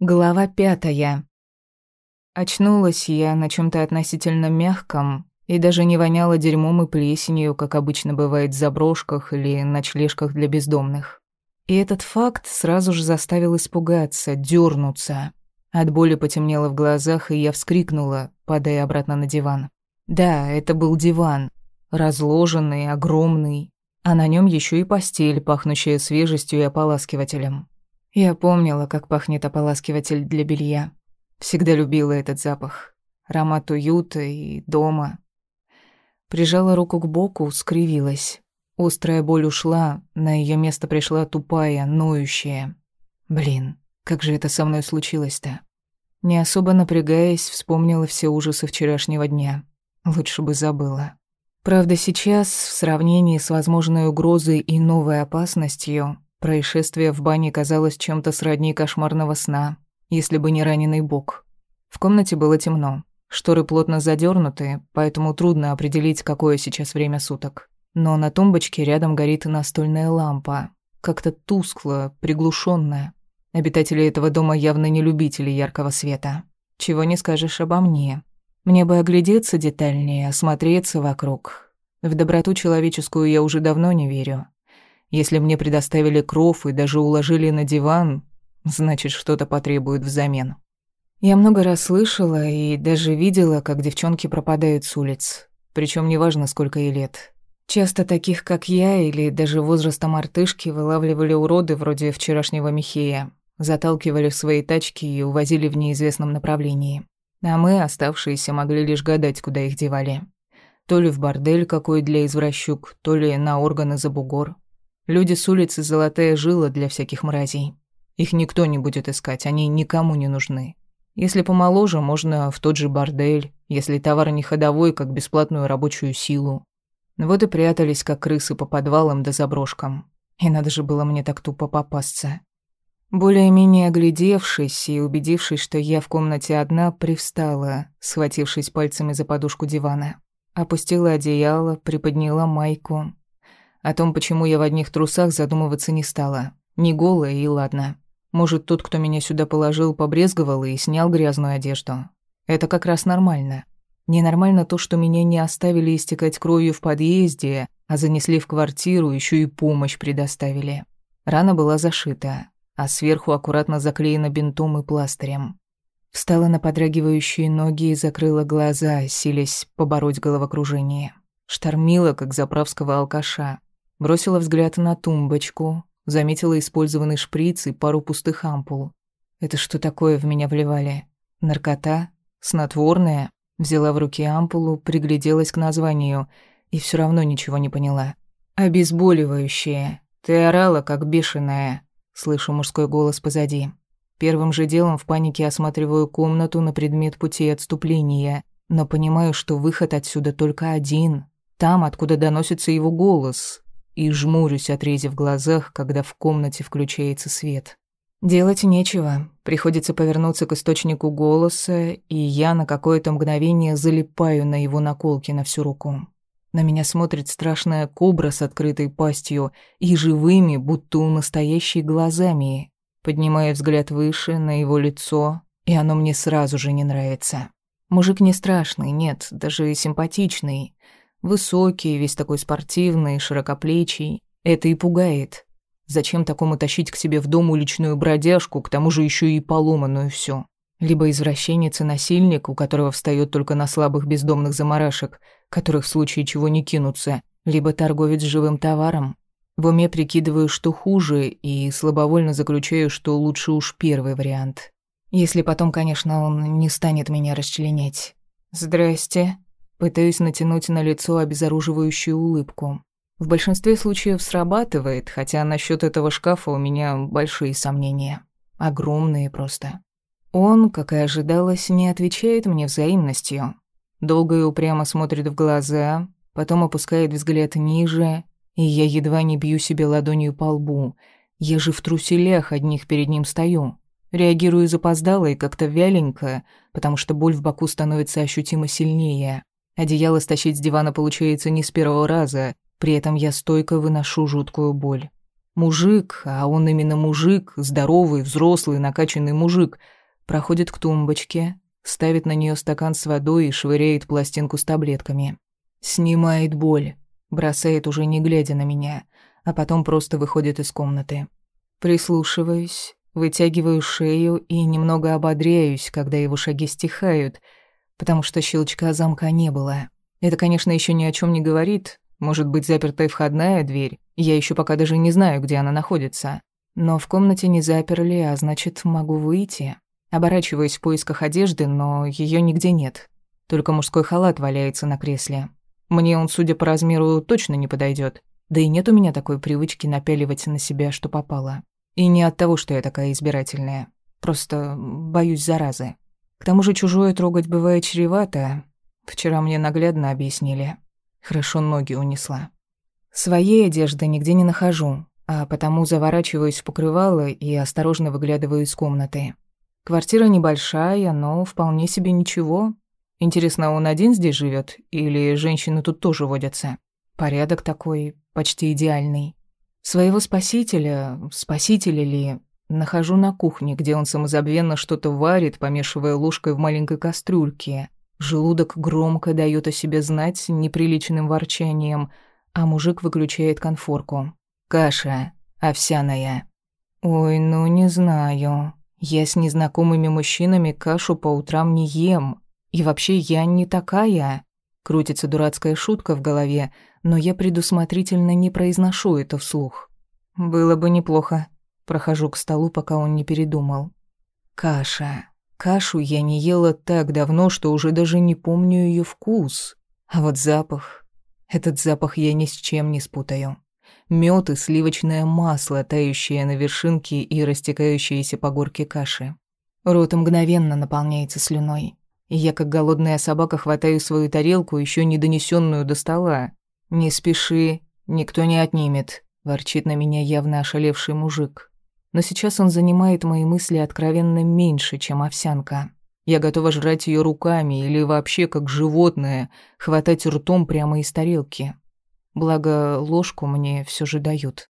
Глава пятая. Очнулась я на чем то относительно мягком и даже не воняло дерьмом и плесенью, как обычно бывает в заброшках или ночлежках для бездомных. И этот факт сразу же заставил испугаться, дернуться. От боли потемнело в глазах, и я вскрикнула, падая обратно на диван. Да, это был диван. Разложенный, огромный. А на нем еще и постель, пахнущая свежестью и ополаскивателем. Я помнила, как пахнет ополаскиватель для белья. Всегда любила этот запах. Аромат уюта и дома. Прижала руку к боку, скривилась. Острая боль ушла, на ее место пришла тупая, ноющая. Блин, как же это со мной случилось-то? Не особо напрягаясь, вспомнила все ужасы вчерашнего дня. Лучше бы забыла. Правда, сейчас, в сравнении с возможной угрозой и новой опасностью, Происшествие в бане казалось чем-то сродни кошмарного сна, если бы не раненый бок. В комнате было темно. Шторы плотно задернуты, поэтому трудно определить, какое сейчас время суток. Но на тумбочке рядом горит настольная лампа. Как-то тускло, приглушенная. Обитатели этого дома явно не любители яркого света. Чего не скажешь обо мне. Мне бы оглядеться детальнее, осмотреться вокруг. В доброту человеческую я уже давно не верю. Если мне предоставили кров и даже уложили на диван, значит, что-то потребуют взамен. Я много раз слышала и даже видела, как девчонки пропадают с улиц. Причем неважно, сколько ей лет. Часто таких, как я, или даже возраста мартышки, вылавливали уроды вроде вчерашнего Михея, заталкивали в свои тачки и увозили в неизвестном направлении. А мы, оставшиеся, могли лишь гадать, куда их девали. То ли в бордель какой для извращук, то ли на органы за бугор. Люди с улицы – золотая жила для всяких мразей. Их никто не будет искать, они никому не нужны. Если помоложе, можно в тот же бордель, если товар не ходовой, как бесплатную рабочую силу. Вот и прятались, как крысы по подвалам да заброшкам. И надо же было мне так тупо попасться. Более-менее оглядевшись и убедившись, что я в комнате одна, привстала, схватившись пальцами за подушку дивана. Опустила одеяло, приподняла майку, о том, почему я в одних трусах, задумываться не стала. Не голая и ладно. Может, тот, кто меня сюда положил, побрезговал и снял грязную одежду. Это как раз нормально. Ненормально то, что меня не оставили истекать кровью в подъезде, а занесли в квартиру, еще и помощь предоставили. Рана была зашита, а сверху аккуратно заклеена бинтом и пластырем. Встала на подрагивающие ноги и закрыла глаза, силясь побороть головокружение. Штормила, как заправского алкаша. Бросила взгляд на тумбочку, заметила использованный шприц и пару пустых ампул. Это что такое в меня вливали? Наркота? Снотворное? Взяла в руки ампулу, пригляделась к названию и все равно ничего не поняла. «Обезболивающее. Ты орала, как бешеная», — слышу мужской голос позади. Первым же делом в панике осматриваю комнату на предмет пути отступления, но понимаю, что выход отсюда только один. Там, откуда доносится его голос, и жмурюсь, отрезив глазах, когда в комнате включается свет. Делать нечего, приходится повернуться к источнику голоса, и я на какое-то мгновение залипаю на его наколки на всю руку. На меня смотрит страшная кобра с открытой пастью и живыми, будто у настоящей глазами. Поднимаю взгляд выше, на его лицо, и оно мне сразу же не нравится. Мужик не страшный, нет, даже симпатичный. Высокий, весь такой спортивный, широкоплечий. Это и пугает. Зачем такому тащить к себе в дом уличную бродяжку, к тому же еще и поломанную всю? Либо извращенец и насильник, у которого встает только на слабых бездомных заморашек, которых в случае чего не кинутся, либо торговец живым товаром. В уме прикидываю, что хуже, и слабовольно заключаю, что лучше уж первый вариант. Если потом, конечно, он не станет меня расчленять. «Здрасте», Пытаюсь натянуть на лицо обезоруживающую улыбку. В большинстве случаев срабатывает, хотя насчет этого шкафа у меня большие сомнения. Огромные просто. Он, как и ожидалось, не отвечает мне взаимностью. Долго и упрямо смотрит в глаза, потом опускает взгляд ниже, и я едва не бью себе ладонью по лбу. Я же в труселях одних перед ним стою. Реагирую запоздало и как-то вяленько, потому что боль в боку становится ощутимо сильнее. Одеяло стащить с дивана получается не с первого раза, при этом я стойко выношу жуткую боль. Мужик, а он именно мужик, здоровый, взрослый, накачанный мужик, проходит к тумбочке, ставит на нее стакан с водой и швыряет пластинку с таблетками. Снимает боль, бросает уже не глядя на меня, а потом просто выходит из комнаты. Прислушиваюсь, вытягиваю шею и немного ободряюсь, когда его шаги стихают, потому что щелчка замка не было. Это, конечно, еще ни о чем не говорит. Может быть, запертая входная дверь. Я еще пока даже не знаю, где она находится. Но в комнате не заперли, а значит, могу выйти. Оборачиваюсь в поисках одежды, но ее нигде нет. Только мужской халат валяется на кресле. Мне он, судя по размеру, точно не подойдет. Да и нет у меня такой привычки напяливать на себя, что попало. И не от того, что я такая избирательная. Просто боюсь заразы. К тому же чужое трогать бывает чревато. Вчера мне наглядно объяснили. Хорошо ноги унесла. Своей одежды нигде не нахожу, а потому заворачиваюсь в покрывало и осторожно выглядываю из комнаты. Квартира небольшая, но вполне себе ничего. Интересно, он один здесь живет или женщины тут тоже водятся? Порядок такой, почти идеальный. Своего спасителя, спасителя ли, нахожу на кухне, где он самозабвенно что-то варит, помешивая ложкой в маленькой кастрюльке. Желудок громко дает о себе знать неприличным ворчанием, а мужик выключает конфорку. Каша овсяная. Ой, ну не знаю. Я с незнакомыми мужчинами кашу по утрам не ем. И вообще я не такая. Крутится дурацкая шутка в голове, но я предусмотрительно не произношу это вслух. Было бы неплохо. Прохожу к столу, пока он не передумал. Каша. Кашу я не ела так давно, что уже даже не помню ее вкус. А вот запах... Этот запах я ни с чем не спутаю. Мёд и сливочное масло, тающее на вершинке и растекающееся по горке каши. Рот мгновенно наполняется слюной. И я, как голодная собака, хватаю свою тарелку, еще не донесенную до стола. «Не спеши, никто не отнимет», — ворчит на меня явно ошалевший мужик. Но сейчас он занимает мои мысли откровенно меньше, чем овсянка. Я готова жрать ее руками или вообще как животное, хватать ртом прямо из тарелки. Благо, ложку мне все же дают.